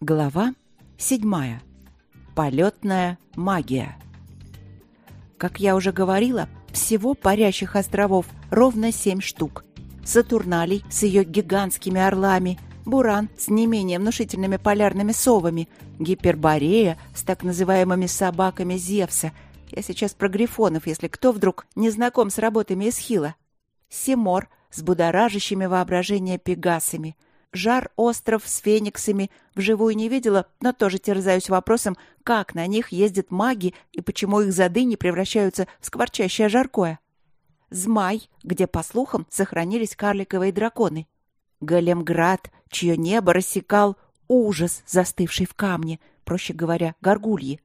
Глава седьмая. Полетная магия. Как я уже говорила, всего парящих островов ровно семь штук. Сатурналий с ее гигантскими орлами, Буран с не менее внушительными полярными совами, Гиперборея с так называемыми собаками Зевса. Я сейчас про грифонов, если кто вдруг не знаком с работами Эсхила. Симор с будоражащими воображение пегасами — Жар-остров с фениксами вживую не видела, но тоже терзаюсь вопросом, как на них ездят маги и почему их зады не превращаются в скворчащее жаркое. Змай, где, по слухам, сохранились карликовые драконы. Големград, чье небо рассекал ужас, застывший в камне, проще говоря, горгульи.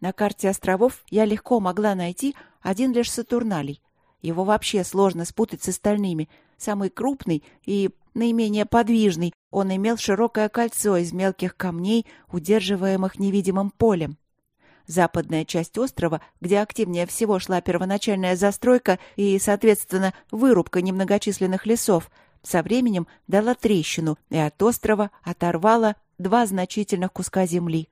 На карте островов я легко могла найти один лишь Сатурналий. Его вообще сложно спутать с остальными. Самый крупный и наименее подвижный, он имел широкое кольцо из мелких камней, удерживаемых невидимым полем. Западная часть острова, где активнее всего шла первоначальная застройка и, соответственно, вырубка немногочисленных лесов, со временем дала трещину и от острова оторвала два значительных куска земли.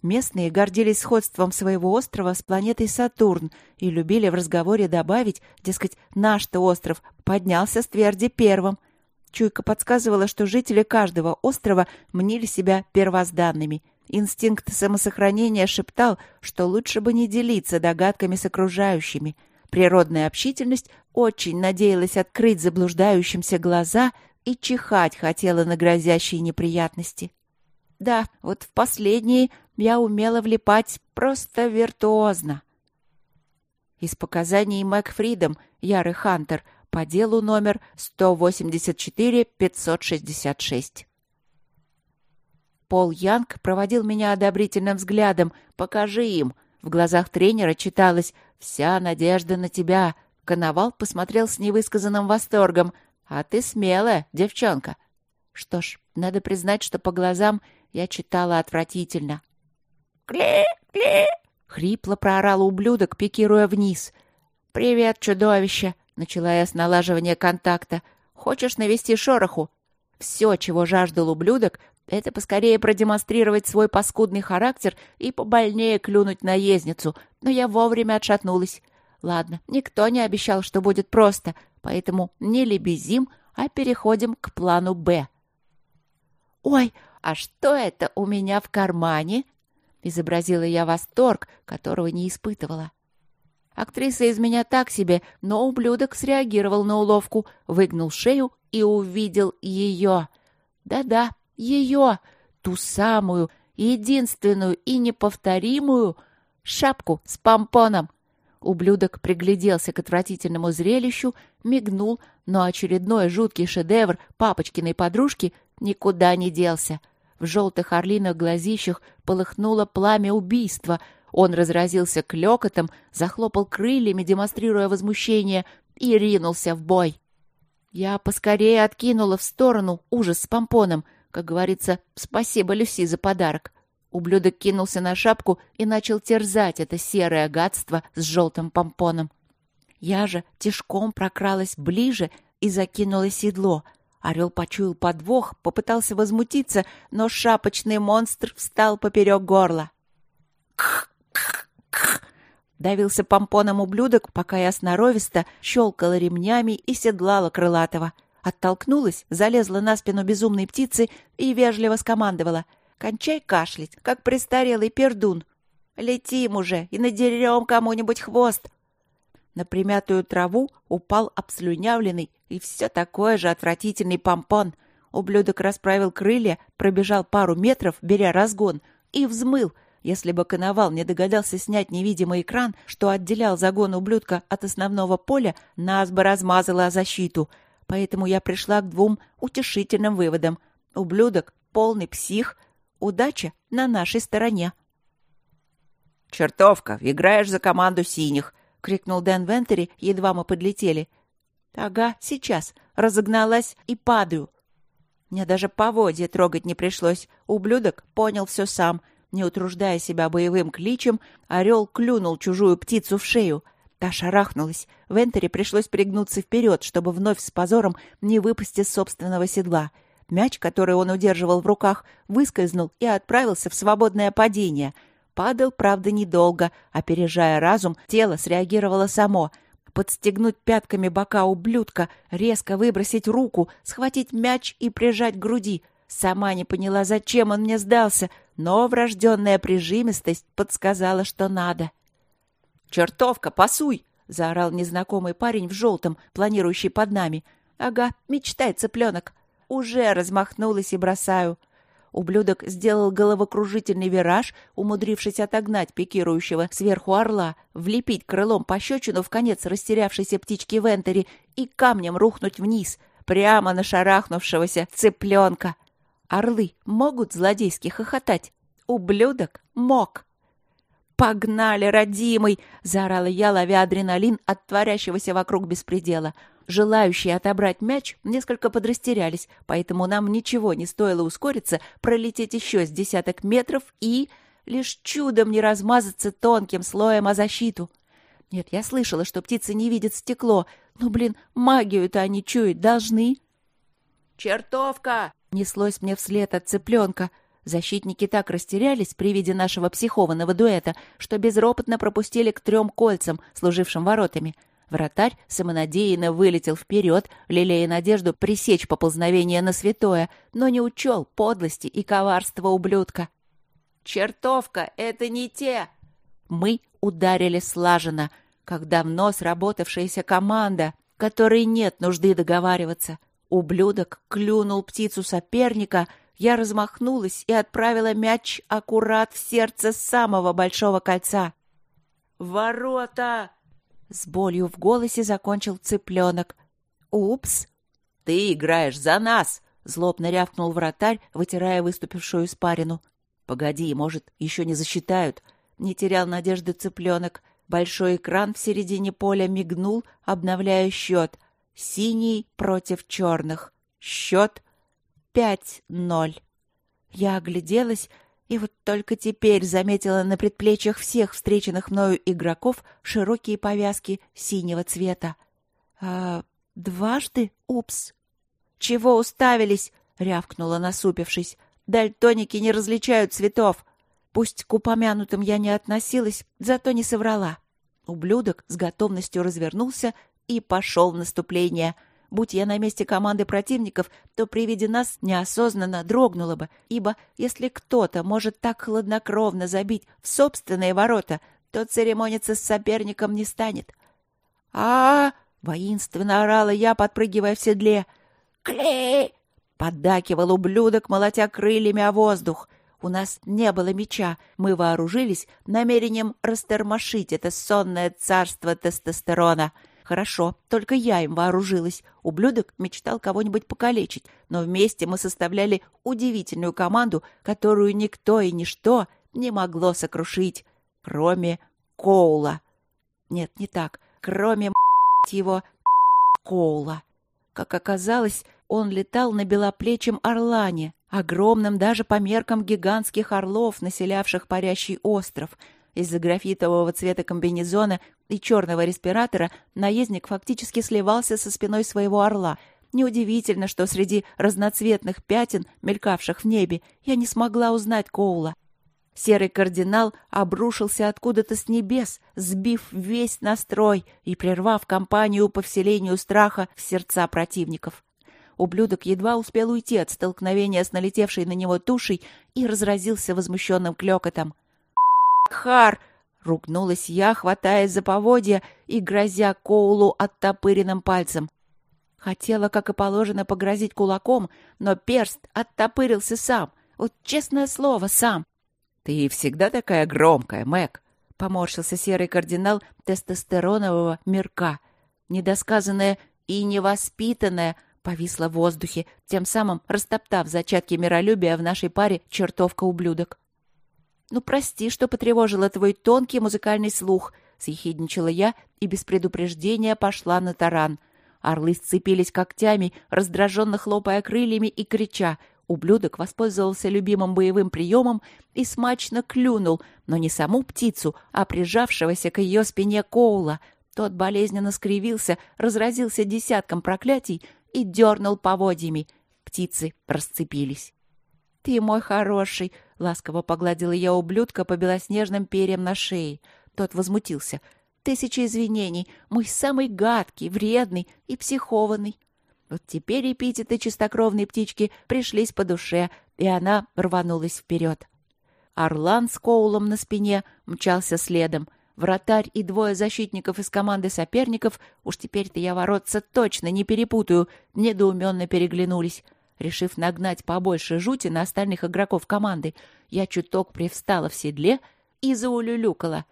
Местные гордились сходством своего острова с планетой Сатурн и любили в разговоре добавить, дескать, наш-то остров поднялся с тверди первым — Чуйка подсказывала, что жители каждого острова мнили себя первозданными. Инстинкт самосохранения шептал, что лучше бы не делиться догадками с окружающими. Природная общительность очень надеялась открыть заблуждающимся глаза и чихать хотела на грозящие неприятности. Да, вот в последние я умела влипать просто виртуозно. Из показаний Мэг Фридом, ярый Хантер, по делу номер 184-566. Пол Янг проводил меня одобрительным взглядом. «Покажи им!» В глазах тренера читалось «Вся надежда на тебя». Коновал посмотрел с невысказанным восторгом. «А ты смелая, девчонка!» Что ж, надо признать, что по глазам я читала отвратительно. «Кли! Кли!» — хрипло проорал ублюдок, пикируя вниз. «Привет, чудовище!» — начала я с налаживания контакта. «Хочешь навести шороху?» Все, чего жаждал ублюдок, это поскорее продемонстрировать свой паскудный характер и побольнее клюнуть наездницу, но я вовремя отшатнулась. Ладно, никто не обещал, что будет просто, поэтому не лебезим, а переходим к плану «Б». «Ой, а что это у меня в кармане?» — изобразила я восторг, которого не испытывала. Актриса из меня так себе, но ублюдок среагировал на уловку, выгнул шею и увидел ее. Да-да, ее, ту самую, единственную и неповторимую шапку с помпоном. Ублюдок пригляделся к отвратительному зрелищу, мигнул, но очередной жуткий шедевр папочкиной подружки никуда не делся. В желтых орлиных глазищах полыхнуло пламя убийства — он разразился клёкотом, захлопал крыльями, демонстрируя возмущение, и ринулся в бой. Я поскорее откинула в сторону ужас с помпоном. Как говорится, спасибо, Люси, за подарок. Ублюдок кинулся на шапку и начал терзать это серое гадство с желтым помпоном. Я же тишком прокралась ближе и закинула седло. Орел почуял подвох, попытался возмутиться, но шапочный монстр встал поперек горла. «Кх!» Давился помпоном ублюдок, пока я сноровисто щелкала ремнями и седлала крылатого. Оттолкнулась, залезла на спину безумной птицы и вежливо скомандовала. «Кончай кашлять, как престарелый пердун. Летим уже и надерем кому-нибудь хвост». На примятую траву упал обслюнявленный и все такое же отвратительный помпон. Ублюдок расправил крылья, пробежал пару метров, беря разгон, и взмыл — если бы Коновал не догадался снять невидимый экран, что отделял загон ублюдка от основного поля, нас бы размазало о защиту. Поэтому я пришла к двум утешительным выводам. Ублюдок — полный псих, удача на нашей стороне. «Чертовка, играешь за команду синих!» — крикнул Дэн Вентери, едва мы подлетели. «Ага, сейчас. Разогналась и падаю». Мне даже поводья трогать не пришлось. Ублюдок понял все сам — не утруждая себя боевым кличем, орел клюнул чужую птицу в шею. Та шарахнулась. Вентере пришлось пригнуться вперед, чтобы вновь с позором не выпасть из собственного седла. Мяч, который он удерживал в руках, выскользнул и отправился в свободное падение. Падал, правда, недолго. Опережая разум, тело среагировало само. Подстегнуть пятками бока ублюдка, резко выбросить руку, схватить мяч и прижать к груди. Сама не поняла, зачем он мне сдался, но врожденная прижимистость подсказала, что надо. «Чертовка, пасуй!» — заорал незнакомый парень в желтом, планирующий под нами. «Ага, мечтай, цыпленок!» Уже размахнулась и бросаю. Ублюдок сделал головокружительный вираж, умудрившись отогнать пикирующего сверху орла, влепить крылом пощечину в конец растерявшейся птички Вентери и камнем рухнуть вниз, прямо на шарахнувшегося цыпленка. Орлы могут злодейски хохотать. Ублюдок мог. «Погнали, родимый!» — заорала я, ловя адреналин от творящегося вокруг беспредела. Желающие отобрать мяч несколько подрастерялись, поэтому нам ничего не стоило ускориться, пролететь еще с десяток метров и... лишь чудом не размазаться тонким слоем о защиту. Нет, я слышала, что птицы не видят стекло, но, блин, магию-то они чуять должны. «Чертовка!» — неслось мне вслед от цыпленка — Защитники так растерялись при виде нашего психованного дуэта, что безропотно пропустили к трем кольцам, служившим воротами. Вратарь самонадеянно вылетел вперед, лелея надежду пресечь поползновение на святое, но не учел подлости и коварства ублюдка. «Чертовка, это не те!» Мы ударили слаженно, как давно сработавшаяся команда, которой нет нужды договариваться. Ублюдок клюнул птицу соперника — я размахнулась и отправила мяч аккурат в сердце самого большого кольца. «Ворота!» С болью в голосе закончил цыпленок. «Упс!» «Ты играешь за нас!» — злобно рявкнул вратарь, вытирая выступившую испарину. «Погоди, может, еще не засчитают?» Не терял надежды цыпленок. Большой экран в середине поля мигнул, обновляя счет. Синий против черных. Счет пять ноль. Я огляделась и вот только теперь заметила на предплечьях всех встреченных мною игроков широкие повязки синего цвета. А дважды? Упс. Чего уставились? рявкнула, насупившись. Дальтоники не различают цветов. Пусть к упомянутым я не относилась, зато не соврала. Ублюдок с готовностью развернулся и пошел в наступление — Будь я на месте команды противников, то при виде нас неосознанно дрогнула бы, ибо если кто-то может так хладнокровно забить в собственные ворота, то церемониться с соперником не станет. -а воинственно орала я, подпрыгивая в седле. «Клей!» — поддакивал ублюдок, молотя крыльями о воздух. У нас не было меча, мы вооружились намерением растормошить это сонное царство тестостерона — Хорошо, только я им вооружилась. Ублюдок мечтал кого-нибудь покалечить, но вместе мы составляли удивительную команду, которую никто и ничто не могло сокрушить, кроме Коула. Нет, не так. Кроме его Коула. Как оказалось, он летал на белоплечем орлане, огромном даже по меркам гигантских орлов, населявших парящий остров — из-за графитового цвета комбинезона и черного респиратора наездник фактически сливался со спиной своего орла. Неудивительно, что среди разноцветных пятен, мелькавших в небе, я не смогла узнать Коула. Серый кардинал обрушился откуда-то с небес, сбив весь настрой и прервав кампанию по вселению страха в сердца противников. Ублюдок едва успел уйти от столкновения с налетевшей на него тушей и разразился возмущенным клёкотом. Хар!» — ругнулась я, хватаясь за поводья и грозя Коулу оттопыренным пальцем. Хотела, как и положено, погрозить кулаком, но перст оттопырился сам. Вот честное слово, сам. «Ты всегда такая громкая, Мэг!» — поморщился серый кардинал тестостеронового мирка. Недосказанное и невоспитанное повисло в воздухе, тем самым растоптав зачатки миролюбия в нашей паре чертовка-ублюдок. «Ну, прости, что потревожила твой тонкий музыкальный слух», — съехидничала я и без предупреждения пошла на таран. Орлы сцепились когтями, раздраженно хлопая крыльями и крича. Ублюдок воспользовался любимым боевым приемом и смачно клюнул, но не саму птицу, а прижавшегося к ее спине Коула. Тот болезненно скривился, разразился десятком проклятий и дернул поводьями — птицы расцепились. «Ты мой хороший!» — ласково погладила я ублюдка по белоснежным перьям на шее. Тот возмутился. «Тысяча извинений! Мой самый гадкий, вредный и психованный!» Вот теперь эпитеты чистокровной птички пришлись по душе, и она рванулась вперед. Орлан с Коулом на спине мчался следом. Вратарь и двое защитников из команды соперников, уж теперь-то я воротца точно не перепутаю, недоуменно переглянулись. Решив нагнать побольше жути на остальных игроков команды, я чуток привстала в седле и заулюлюкала.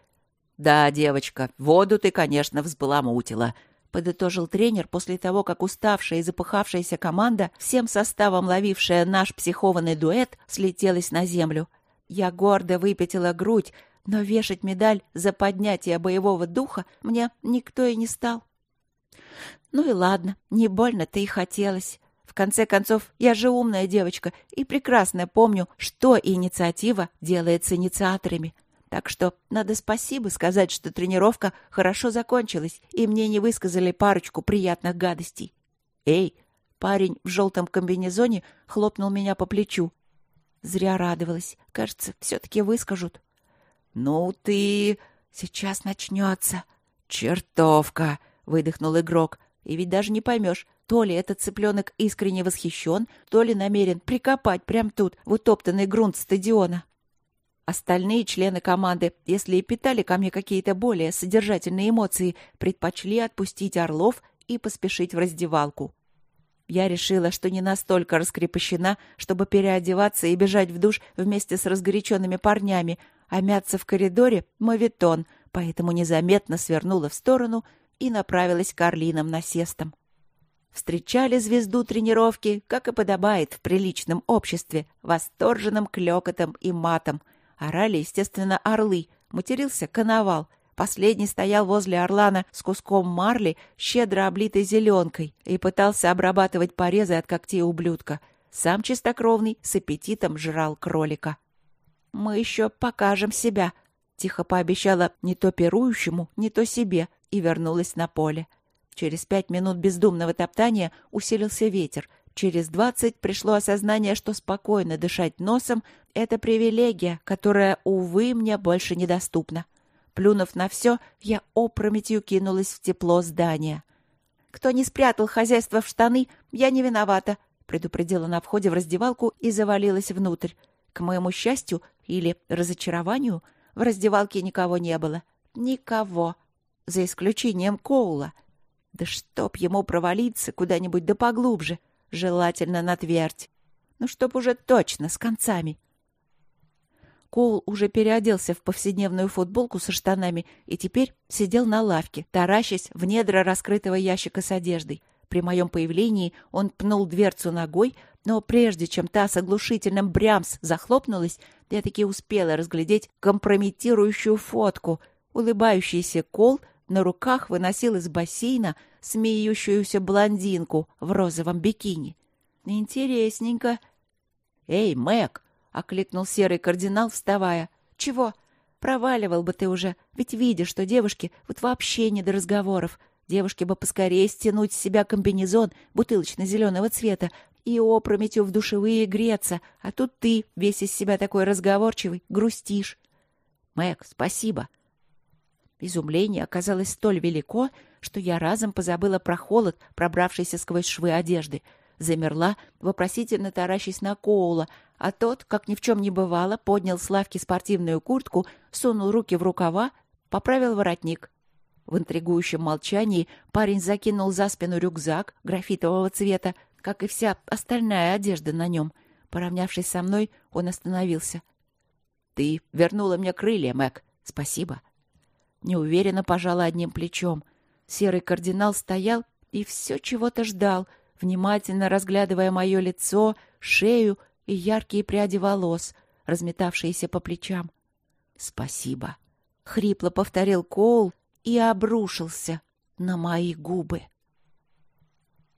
«Да, девочка, воду ты, конечно, взбаламутила», — подытожил тренер после того, как уставшая и запыхавшаяся команда, всем составом ловившая наш психованный дуэт, слетелась на землю. Я гордо выпятила грудь, но вешать медаль за поднятие боевого духа мне никто и не стал. Ну и ладно, не больно-то и хотелось. В конце концов, я же умная девочка и прекрасно помню, что инициатива делает с инициаторами. Так что надо спасибо сказать, что тренировка хорошо закончилась, и мне не высказали парочку приятных гадостей. «Эй!» — парень в желтом комбинезоне хлопнул меня по плечу. Зря радовалась. Кажется, все-таки выскажут. «Ну ты...» «Сейчас начнется». «Чертовка!» — выдохнул игрок. И ведь даже не поймешь, то ли этот цыпленок искренне восхищен, то ли намерен прикопать прямо тут, в утоптанный грунт стадиона. Остальные члены команды, если и питали ко мне какие-то более содержательные эмоции, предпочли отпустить орлов и поспешить в раздевалку. Я решила, что не настолько раскрепощена, чтобы переодеваться и бежать в душ вместе с разгоряченными парнями, а мяться в коридоре — мавитон, поэтому незаметно свернула в сторону и направилась к орлиным насестам. Встречали звезду тренировки, как и подобает в приличном обществе, восторженным клёкотом и матом — Орали, естественно, орлы. Матерился коновал. Последний стоял возле орлана с куском марли, щедро облитой зеленкой, и пытался обрабатывать порезы от когтей ублюдка. Сам чистокровный с аппетитом жрал кролика. «Мы еще покажем себя», — тихо пообещала не то пирующему, не то себе, и вернулась на поле. Через пять минут бездумного топтания усилился ветер — Через двадцать пришло осознание, что спокойно дышать носом — это привилегия, которая, увы, мне больше недоступна. Плюнув на все, я опрометью кинулась в тепло здания. «Кто не спрятал хозяйство в штаны, я не виновата», — предупредила на входе в раздевалку и завалилась внутрь. К моему счастью или разочарованию в раздевалке никого не было. Никого. За исключением Коула. Да чтоб ему провалиться куда-нибудь да поглубже — желательно на твердь. Ну, чтоб уже точно, с концами. Коул уже переоделся в повседневную футболку со штанами и теперь сидел на лавке, таращась в недра раскрытого ящика с одеждой. При моем появлении он пнул дверцу ногой, но прежде чем та с оглушительным брямс захлопнулась, я таки успела разглядеть компрометирующую фотку. Улыбающийся Кол на руках выносил из бассейна смеющуюся блондинку в розовом бикини. Интересненько. «Эй, Мэг!» — окликнул серый кардинал, вставая. «Чего? Проваливал бы ты уже, ведь видишь, что девушки вот вообще не до разговоров. Девушке бы поскорее стянуть с себя комбинезон бутылочно-зеленого цвета и опрометью в душевые греться, а тут ты, весь из себя такой разговорчивый, грустишь. Мэг, спасибо. Изумление оказалось столь велико, что я разом позабыла про холод, пробравшийся сквозь швы одежды. Замерла, вопросительно таращась на Коула, а тот, как ни в чем не бывало, поднял с лавки спортивную куртку, сунул руки в рукава, поправил воротник. В интригующем молчании парень закинул за спину рюкзак графитового цвета, как и вся остальная одежда на нем. Поравнявшись со мной, он остановился. — Ты вернула мне крылья, Мэг. Спасибо. Неуверенно пожала одним плечом. Серый кардинал стоял и все чего-то ждал, внимательно разглядывая мое лицо, шею и яркие пряди волос, разметавшиеся по плечам. «Спасибо», — хрипло повторил Коул и обрушился на мои губы.